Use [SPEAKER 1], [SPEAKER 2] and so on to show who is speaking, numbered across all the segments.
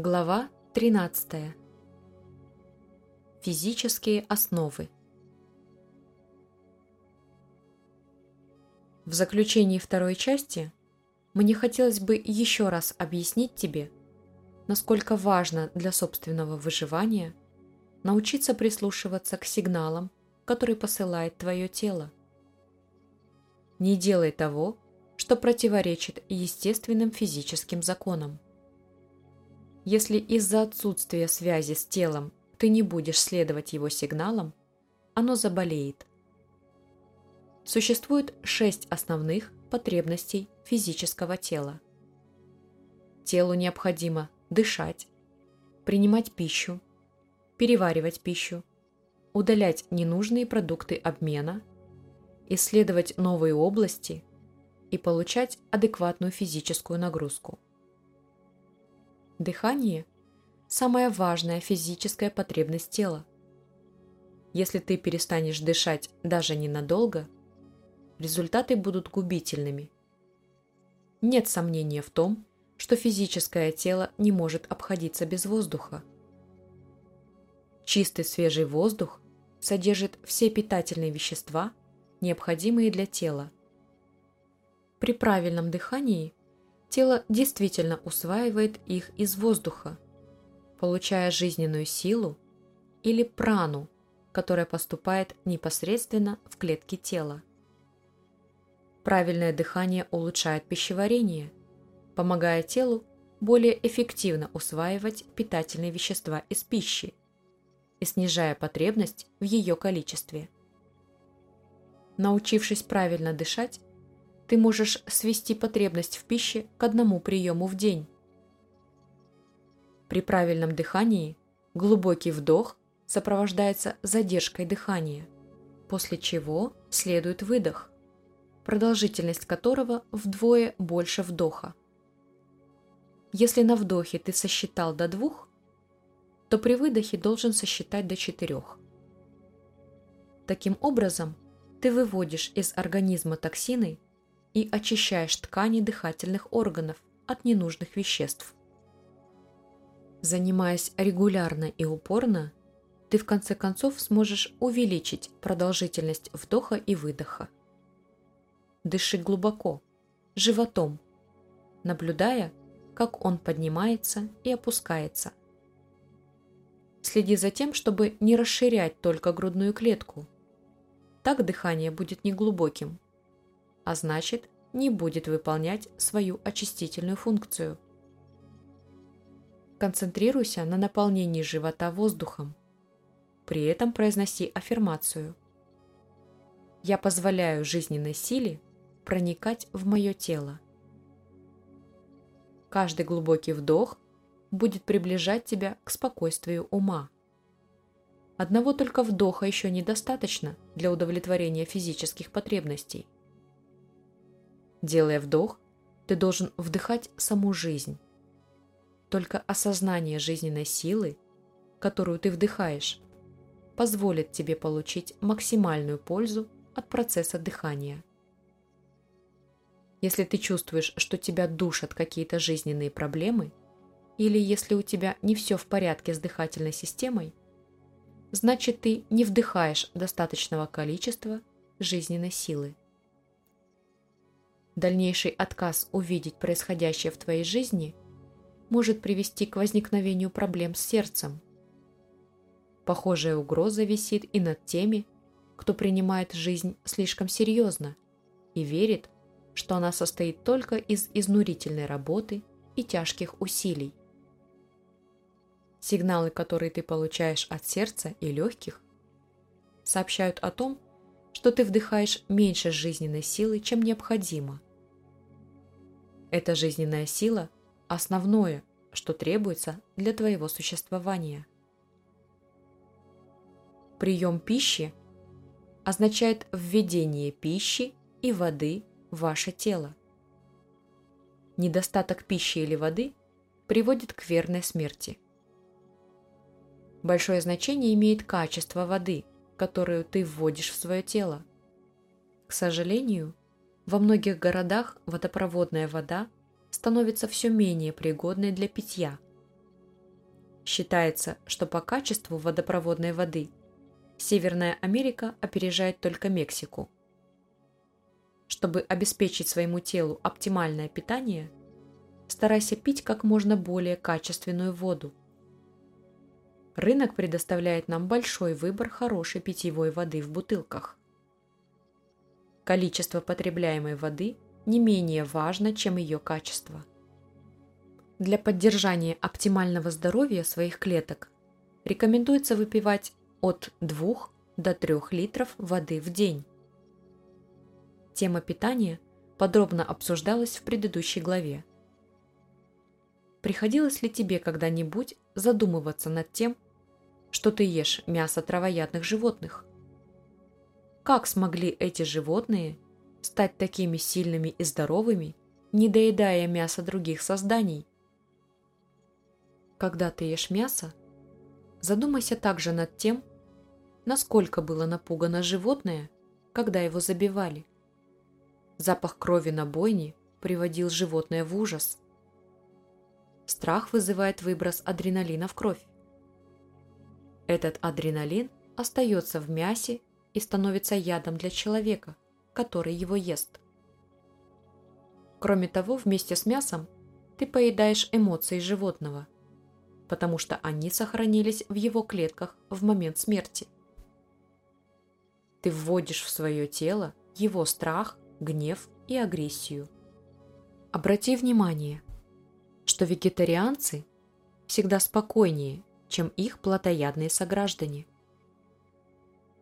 [SPEAKER 1] Глава 13. Физические основы. В заключении второй части мне хотелось бы еще раз объяснить тебе, насколько важно для собственного выживания научиться прислушиваться к сигналам, которые посылает твое тело. Не делай того, что противоречит естественным физическим законам. Если из-за отсутствия связи с телом ты не будешь следовать его сигналам, оно заболеет. Существует шесть основных потребностей физического тела. Телу необходимо дышать, принимать пищу, переваривать пищу, удалять ненужные продукты обмена, исследовать новые области и получать адекватную физическую нагрузку. Дыхание – самая важная физическая потребность тела. Если ты перестанешь дышать даже ненадолго, результаты будут губительными. Нет сомнения в том, что физическое тело не может обходиться без воздуха. Чистый свежий воздух содержит все питательные вещества, необходимые для тела. При правильном дыхании тело действительно усваивает их из воздуха, получая жизненную силу или прану, которая поступает непосредственно в клетки тела. Правильное дыхание улучшает пищеварение, помогая телу более эффективно усваивать питательные вещества из пищи и снижая потребность в ее количестве. Научившись правильно дышать, ты можешь свести потребность в пище к одному приему в день. При правильном дыхании глубокий вдох сопровождается задержкой дыхания, после чего следует выдох, продолжительность которого вдвое больше вдоха. Если на вдохе ты сосчитал до двух, то при выдохе должен сосчитать до четырех. Таким образом, ты выводишь из организма токсины и очищаешь ткани дыхательных органов от ненужных веществ. Занимаясь регулярно и упорно, ты в конце концов сможешь увеличить продолжительность вдоха и выдоха. Дыши глубоко, животом, наблюдая, как он поднимается и опускается. Следи за тем, чтобы не расширять только грудную клетку. Так дыхание будет неглубоким, а значит, не будет выполнять свою очистительную функцию. Концентрируйся на наполнении живота воздухом. При этом произноси аффирмацию. Я позволяю жизненной силе проникать в мое тело. Каждый глубокий вдох будет приближать тебя к спокойствию ума. Одного только вдоха еще недостаточно для удовлетворения физических потребностей – Делая вдох, ты должен вдыхать саму жизнь. Только осознание жизненной силы, которую ты вдыхаешь, позволит тебе получить максимальную пользу от процесса дыхания. Если ты чувствуешь, что тебя душат какие-то жизненные проблемы, или если у тебя не все в порядке с дыхательной системой, значит ты не вдыхаешь достаточного количества жизненной силы. Дальнейший отказ увидеть происходящее в твоей жизни может привести к возникновению проблем с сердцем. Похожая угроза висит и над теми, кто принимает жизнь слишком серьезно и верит, что она состоит только из изнурительной работы и тяжких усилий. Сигналы, которые ты получаешь от сердца и легких, сообщают о том, что ты вдыхаешь меньше жизненной силы, чем необходимо – эта жизненная сила – основное, что требуется для твоего существования. Прием пищи означает введение пищи и воды в ваше тело. Недостаток пищи или воды приводит к верной смерти. Большое значение имеет качество воды, которую ты вводишь в свое тело. К сожалению, во многих городах водопроводная вода становится все менее пригодной для питья, Считается, что по качеству водопроводной воды Северная Америка опережает только Мексику. Чтобы обеспечить своему телу оптимальное питание, старайся пить как можно более качественную воду. Рынок предоставляет нам большой выбор хорошей питьевой воды в бутылках. Количество потребляемой воды не менее важно, чем ее качество. Для поддержания оптимального здоровья своих клеток рекомендуется выпивать от 2 до 3 литров воды в день. Тема питания подробно обсуждалась в предыдущей главе. Приходилось ли тебе когда-нибудь задумываться над тем, что ты ешь мясо травоядных животных? Как смогли эти животные стать такими сильными и здоровыми, не доедая мясо других созданий? Когда ты ешь мясо, задумайся также над тем, насколько было напугано животное, когда его забивали. Запах крови на бойне приводил животное в ужас. Страх вызывает выброс адреналина в кровь. Этот адреналин остается в мясе и становится ядом для человека, который его ест. Кроме того, вместе с мясом ты поедаешь эмоции животного – потому что они сохранились в его клетках в момент смерти. Ты вводишь в свое тело его страх, гнев и агрессию. Обрати внимание, что вегетарианцы всегда спокойнее, чем их плотоядные сограждане.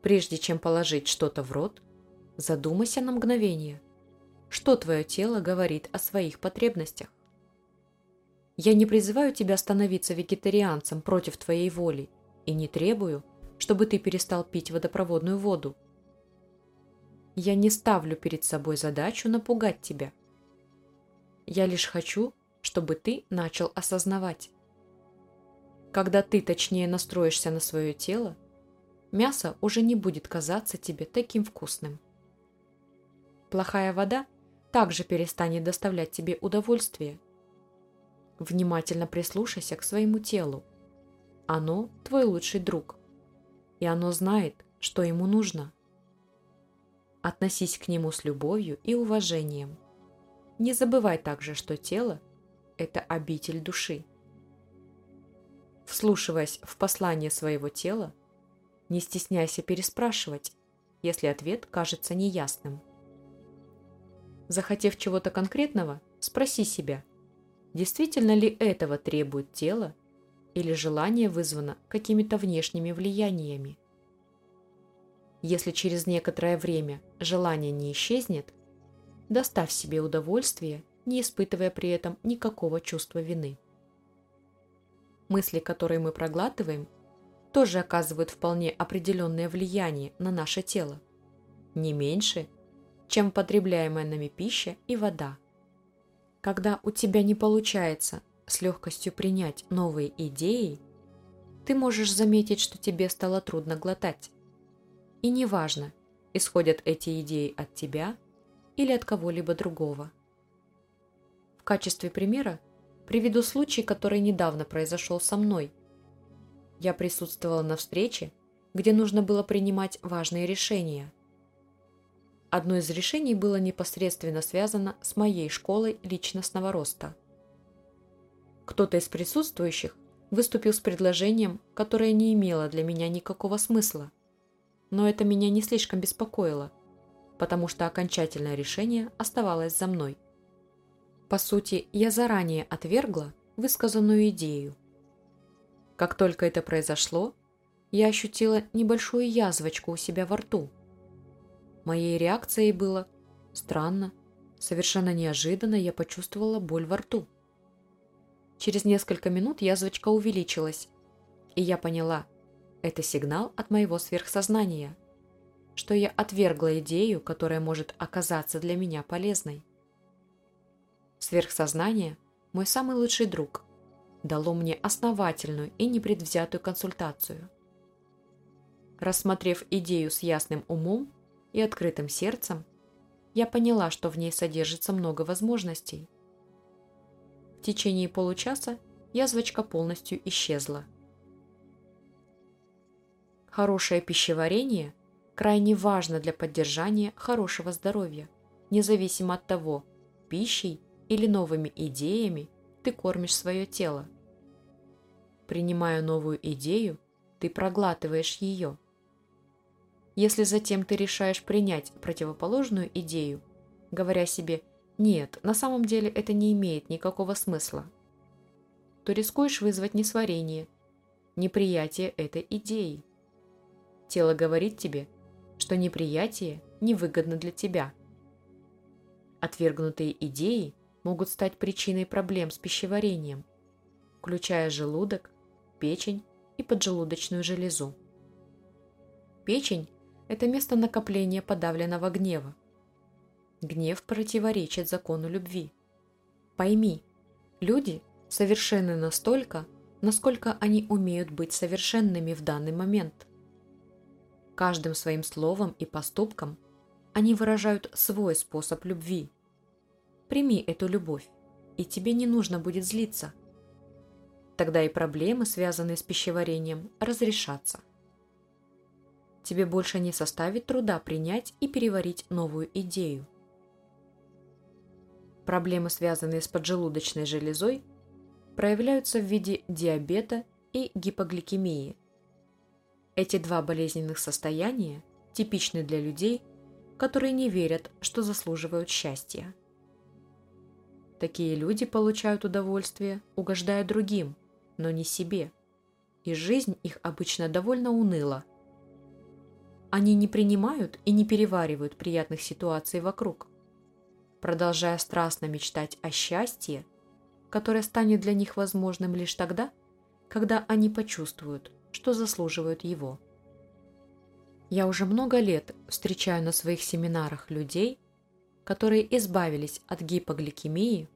[SPEAKER 1] Прежде чем положить что-то в рот, задумайся на мгновение, что твое тело говорит о своих потребностях. Я не призываю тебя становиться вегетарианцем против твоей воли и не требую, чтобы ты перестал пить водопроводную воду. Я не ставлю перед собой задачу напугать тебя. Я лишь хочу, чтобы ты начал осознавать. Когда ты точнее настроишься на свое тело, мясо уже не будет казаться тебе таким вкусным. Плохая вода также перестанет доставлять тебе удовольствие – Внимательно прислушайся к своему телу. Оно твой лучший друг. И оно знает, что ему нужно. Относись к нему с любовью и уважением. Не забывай также, что тело – это обитель души. Вслушиваясь в послание своего тела, не стесняйся переспрашивать, если ответ кажется неясным. Захотев чего-то конкретного, спроси себя – Действительно ли этого требует тело или желание вызвано какими-то внешними влияниями? Если через некоторое время желание не исчезнет, доставь себе удовольствие, не испытывая при этом никакого чувства вины. Мысли, которые мы проглатываем, тоже оказывают вполне определенное влияние на наше тело, не меньше, чем потребляемая нами пища и вода. Когда у тебя не получается с легкостью принять новые идеи, ты можешь заметить, что тебе стало трудно глотать. И неважно, исходят эти идеи от тебя или от кого-либо другого. В качестве примера приведу случай, который недавно произошел со мной. Я присутствовала на встрече, где нужно было принимать важные решения. Одно из решений было непосредственно связано с моей школой личностного роста. Кто-то из присутствующих выступил с предложением, которое не имело для меня никакого смысла. Но это меня не слишком беспокоило, потому что окончательное решение оставалось за мной. По сути, я заранее отвергла высказанную идею. Как только это произошло, я ощутила небольшую язвочку у себя во рту – Моей реакцией было странно. Совершенно неожиданно я почувствовала боль во рту. Через несколько минут язвочка увеличилась, и я поняла, это сигнал от моего сверхсознания, что я отвергла идею, которая может оказаться для меня полезной. Сверхсознание – мой самый лучший друг, дало мне основательную и непредвзятую консультацию. Рассмотрев идею с ясным умом, и открытым сердцем, я поняла, что в ней содержится много возможностей. В течение получаса язвочка полностью исчезла – Хорошее пищеварение крайне важно для поддержания хорошего здоровья, независимо от того, пищей или новыми идеями ты кормишь свое тело. Принимая новую идею, ты проглатываешь ее. Если затем ты решаешь принять противоположную идею, говоря себе «нет, на самом деле это не имеет никакого смысла», то рискуешь вызвать несварение, неприятие этой идеи. Тело говорит тебе, что неприятие невыгодно для тебя. Отвергнутые идеи могут стать причиной проблем с пищеварением, включая желудок, печень и поджелудочную железу. Печень – это место накопления подавленного гнева. Гнев противоречит закону любви. Пойми, люди совершенны настолько, насколько они умеют быть совершенными в данный момент. Каждым своим словом и поступком они выражают свой способ любви. Прими эту любовь, и тебе не нужно будет злиться – Тогда и проблемы, связанные с пищеварением, разрешатся. Тебе больше не составит труда принять и переварить новую идею. Проблемы, связанные с поджелудочной железой, проявляются в виде диабета и гипогликемии. Эти два болезненных состояния типичны для людей, которые не верят, что заслуживают счастья. Такие люди получают удовольствие, угождая другим – но не себе. И жизнь их обычно довольно уныла. Они не принимают и не переваривают приятных ситуаций вокруг, продолжая страстно мечтать о счастье, которое станет для них возможным лишь тогда, когда они почувствуют, что заслуживают его. Я уже много лет встречаю на своих семинарах людей, которые избавились от гипогликемии,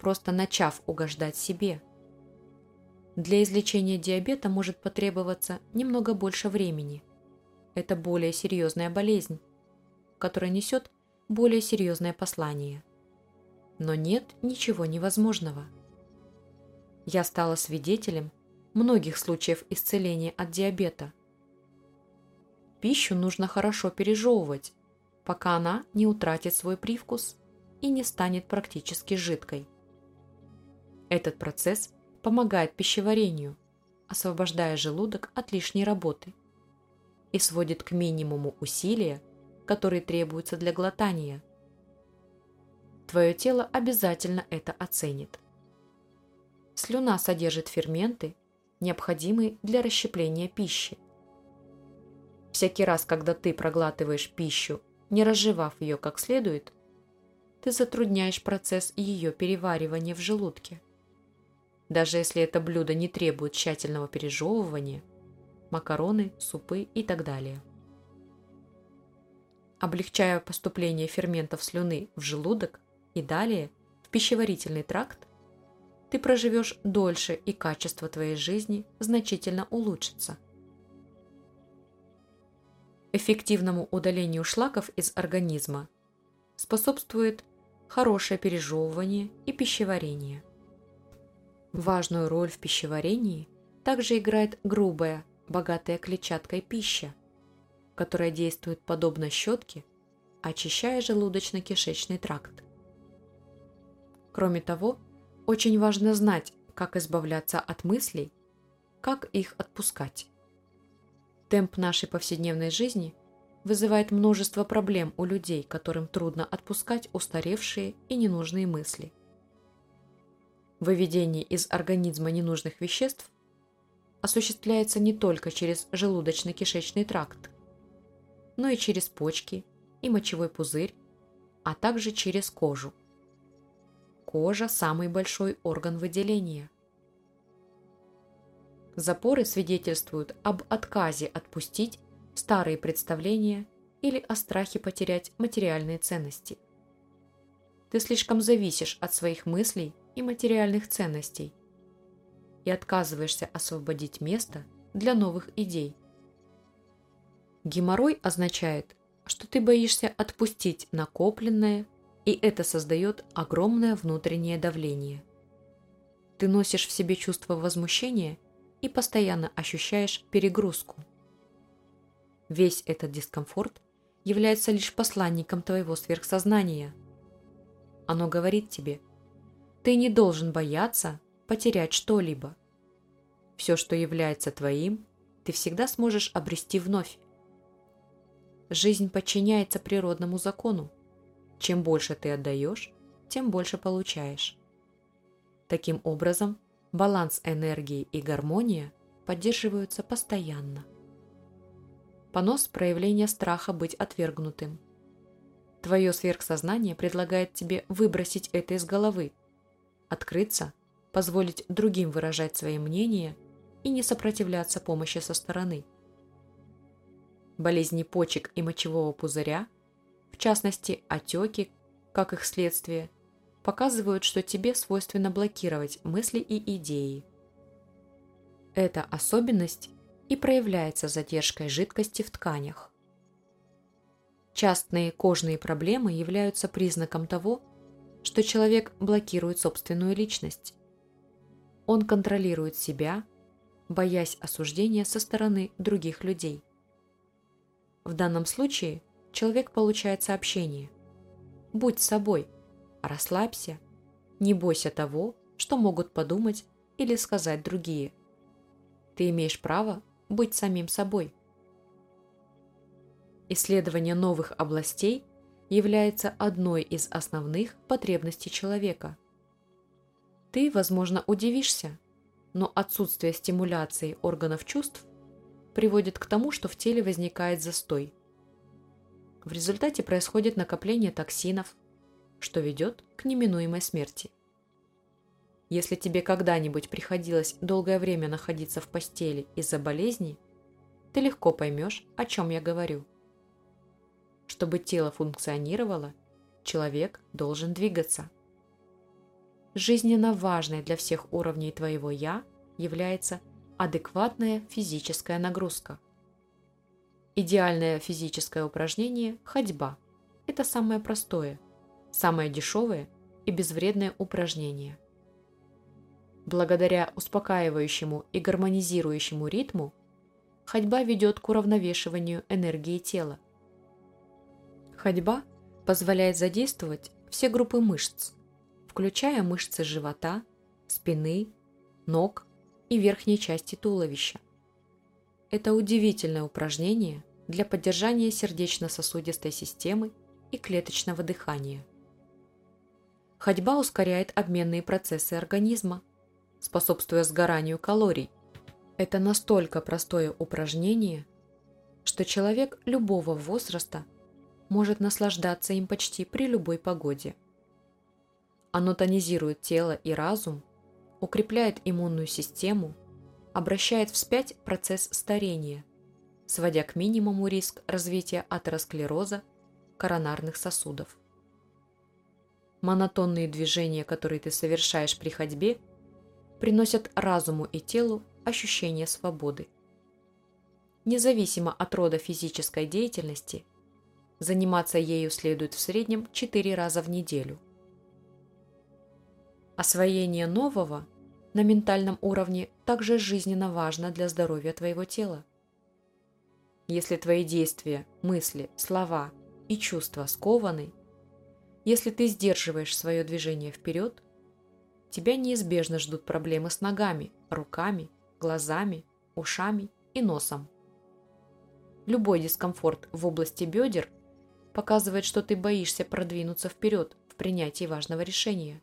[SPEAKER 1] просто начав угождать себе – для излечения диабета может потребоваться немного больше времени. Это более серьезная болезнь, которая несет более серьезное послание. Но нет ничего невозможного. Я стала свидетелем многих случаев исцеления от диабета. Пищу нужно хорошо пережевывать, пока она не утратит свой привкус и не станет практически жидкой. Этот процесс помогает пищеварению, освобождая желудок от лишней работы и сводит к минимуму усилия, которые требуются для глотания. Твое тело обязательно это оценит. Слюна содержит ферменты, необходимые для расщепления пищи. Всякий раз, когда ты проглатываешь пищу, не разжевав ее как следует, ты затрудняешь процесс ее переваривания в желудке даже если это блюдо не требует тщательного пережевывания, макароны, супы и так далее. Облегчая поступление ферментов слюны в желудок и далее в пищеварительный тракт, ты проживешь дольше и качество твоей жизни значительно улучшится. Эффективному удалению шлаков из организма способствует хорошее пережевывание и пищеварение. Важную роль в пищеварении также играет грубая, богатая клетчаткой пища, которая действует подобно щетке, очищая желудочно-кишечный тракт. Кроме того, очень важно знать, как избавляться от мыслей, как их отпускать. Темп нашей повседневной жизни вызывает множество проблем у людей, которым трудно отпускать устаревшие и ненужные мысли. Выведение из организма ненужных веществ осуществляется не только через желудочно-кишечный тракт, но и через почки и мочевой пузырь, а также через кожу. Кожа – самый большой орган выделения. Запоры свидетельствуют об отказе отпустить старые представления или о страхе потерять материальные ценности. Ты слишком зависишь от своих мыслей и материальных ценностей и отказываешься освободить место для новых идей. Геморрой означает, что ты боишься отпустить накопленное, и это создает огромное внутреннее давление. Ты носишь в себе чувство возмущения и постоянно ощущаешь перегрузку. Весь этот дискомфорт является лишь посланником твоего сверхсознания. Оно говорит тебе, ты не должен бояться потерять что-либо. Все, что является твоим, ты всегда сможешь обрести вновь. Жизнь подчиняется природному закону. Чем больше ты отдаешь, тем больше получаешь. Таким образом, баланс энергии и гармония поддерживаются постоянно. Понос – проявление страха быть отвергнутым. Твое сверхсознание предлагает тебе выбросить это из головы, открыться, позволить другим выражать свои мнения и не сопротивляться помощи со стороны. Болезни почек и мочевого пузыря, в частности отеки, как их следствие, показывают, что тебе свойственно блокировать мысли и идеи. Эта особенность и проявляется задержкой жидкости в тканях. Частные кожные проблемы являются признаком того, что человек блокирует собственную личность. Он контролирует себя, боясь осуждения со стороны других людей. В данном случае человек получает сообщение «Будь собой, расслабься, не бойся того, что могут подумать или сказать другие. Ты имеешь право быть самим собой. Исследование новых областей является одной из основных потребностей человека. Ты, возможно, удивишься, но отсутствие стимуляции органов чувств приводит к тому, что в теле возникает застой. В результате происходит накопление токсинов, что ведет к неминуемой смерти. Если тебе когда-нибудь приходилось долгое время находиться в постели из-за болезни, ты легко поймешь, о чем я говорю. Чтобы тело функционировало, человек должен двигаться. Жизненно важной для всех уровней твоего «я» является адекватная физическая нагрузка. Идеальное физическое упражнение – ходьба. Это самое простое, самое дешевое и безвредное упражнение – Благодаря успокаивающему и гармонизирующему ритму ходьба ведет к уравновешиванию энергии тела. Ходьба позволяет задействовать все группы мышц, включая мышцы живота, спины, ног и верхней части туловища. Это удивительное упражнение для поддержания сердечно-сосудистой системы и клеточного дыхания. Ходьба ускоряет обменные процессы организма, способствуя сгоранию калорий. Это настолько простое упражнение, что человек любого возраста может наслаждаться им почти при любой погоде. Оно тонизирует тело и разум, укрепляет иммунную систему, обращает вспять процесс старения, сводя к минимуму риск развития атеросклероза коронарных сосудов. Монотонные движения, которые ты совершаешь при ходьбе, приносят разуму и телу ощущение свободы. Независимо от рода физической деятельности, заниматься ею следует в среднем 4 раза в неделю. Освоение нового на ментальном уровне также жизненно важно для здоровья твоего тела. Если твои действия, мысли, слова и чувства скованы, если ты сдерживаешь свое движение вперед – тебя неизбежно ждут проблемы с ногами, руками, глазами, ушами и носом. Любой дискомфорт в области бедер показывает, что ты боишься продвинуться вперед в принятии важного решения.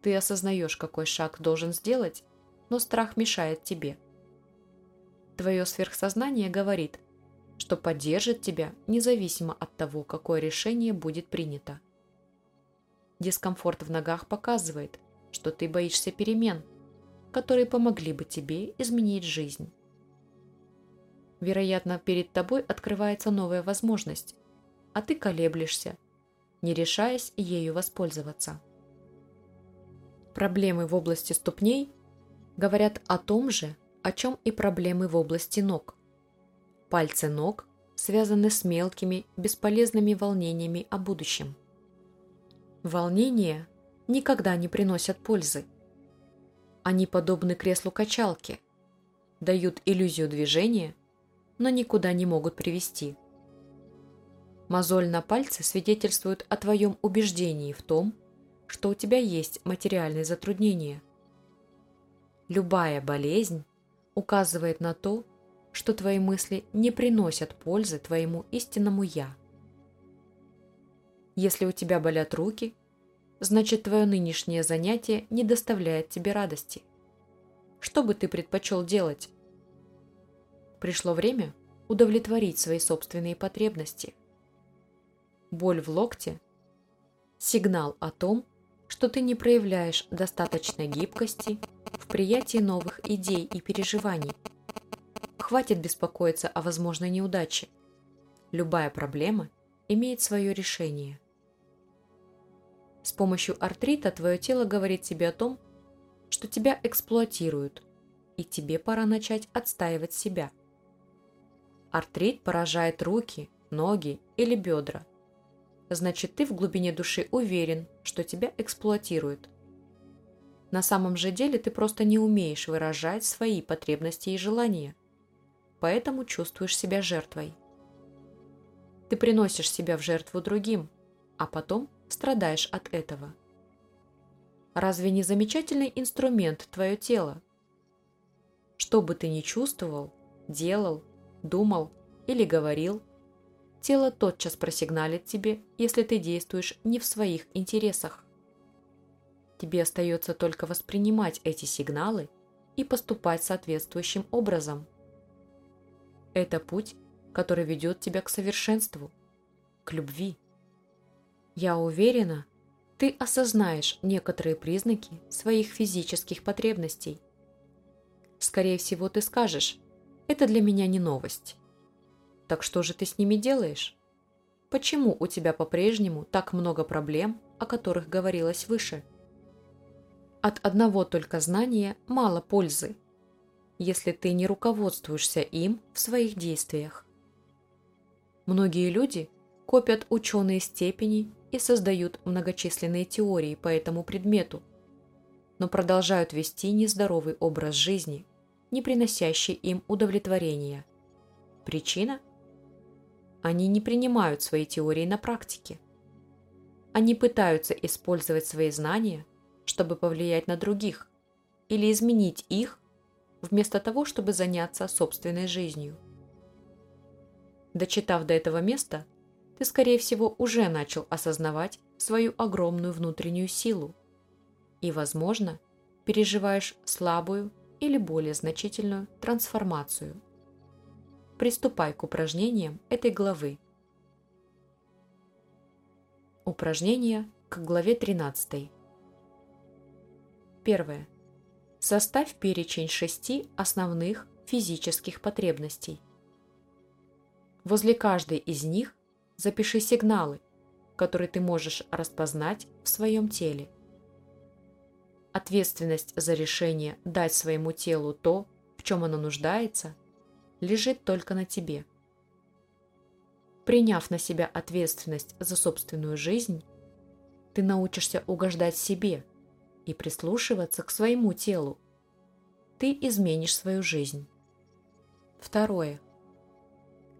[SPEAKER 1] Ты осознаешь, какой шаг должен сделать, но страх мешает тебе. Твое сверхсознание говорит, что поддержит тебя независимо от того, какое решение будет принято. Дискомфорт в ногах показывает, что ты боишься перемен, которые помогли бы тебе изменить жизнь. Вероятно, перед тобой открывается новая возможность, а ты колеблешься, не решаясь ею воспользоваться. Проблемы в области ступней говорят о том же, о чем и проблемы в области ног. Пальцы ног связаны с мелкими, бесполезными волнениями о будущем. Волнения никогда не приносят пользы. Они подобны креслу качалки, дают иллюзию движения, но никуда не могут привести. Мозоль на пальце свидетельствует о твоем убеждении в том, что у тебя есть материальные затруднения. Любая болезнь указывает на то, что твои мысли не приносят пользы твоему истинному «я». Если у тебя болят руки, значит твое нынешнее занятие не доставляет тебе радости. Что бы ты предпочел делать? Пришло время удовлетворить свои собственные потребности. Боль в локте – сигнал о том, что ты не проявляешь достаточной гибкости в приятии новых идей и переживаний. Хватит беспокоиться о возможной неудаче. Любая проблема имеет свое решение. С помощью артрита твое тело говорит тебе о том, что тебя эксплуатируют, и тебе пора начать отстаивать себя. Артрит поражает руки, ноги или бедра. Значит, ты в глубине души уверен, что тебя эксплуатируют. На самом же деле ты просто не умеешь выражать свои потребности и желания, поэтому чувствуешь себя жертвой. Ты приносишь себя в жертву другим, а потом страдаешь от этого. Разве не замечательный инструмент твое тело? Что бы ты ни чувствовал, делал, думал или говорил, тело тотчас просигналит тебе, если ты действуешь не в своих интересах. Тебе остается только воспринимать эти сигналы и поступать соответствующим образом. Это путь, который ведет тебя к совершенству, к любви. Я уверена, ты осознаешь некоторые признаки своих физических потребностей. Скорее всего, ты скажешь, это для меня не новость. Так что же ты с ними делаешь? Почему у тебя по-прежнему так много проблем, о которых говорилось выше? От одного только знания мало пользы, если ты не руководствуешься им в своих действиях. Многие люди копят ученые степени и создают многочисленные теории по этому предмету, но продолжают вести нездоровый образ жизни, не приносящий им удовлетворения. Причина? Они не принимают свои теории на практике. Они пытаются использовать свои знания, чтобы повлиять на других или изменить их, вместо того, чтобы заняться собственной жизнью. Дочитав до этого места, ты, скорее всего, уже начал осознавать свою огромную внутреннюю силу и, возможно, переживаешь слабую или более значительную трансформацию. Приступай к упражнениям этой главы. Упражнение к главе 13. Первое. Составь перечень шести основных физических потребностей. Возле каждой из них Запиши сигналы, которые ты можешь распознать в своем теле. Ответственность за решение дать своему телу то, в чем оно нуждается, лежит только на тебе. Приняв на себя ответственность за собственную жизнь, ты научишься угождать себе и прислушиваться к своему телу. Ты изменишь свою жизнь. Второе.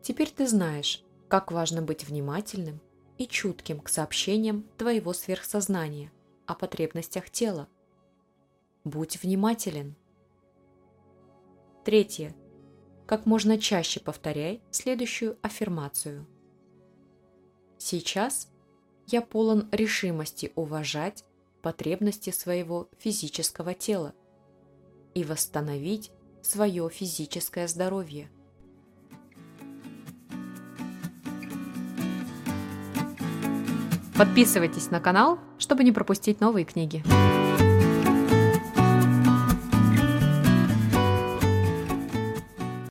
[SPEAKER 1] Теперь ты знаешь, как важно быть внимательным и чутким к сообщениям твоего сверхсознания о потребностях тела. Будь внимателен. Третье. Как можно чаще повторяй следующую аффирмацию. Сейчас я полон решимости уважать потребности своего физического тела и восстановить свое физическое здоровье. Подписывайтесь на канал, чтобы не пропустить новые книги.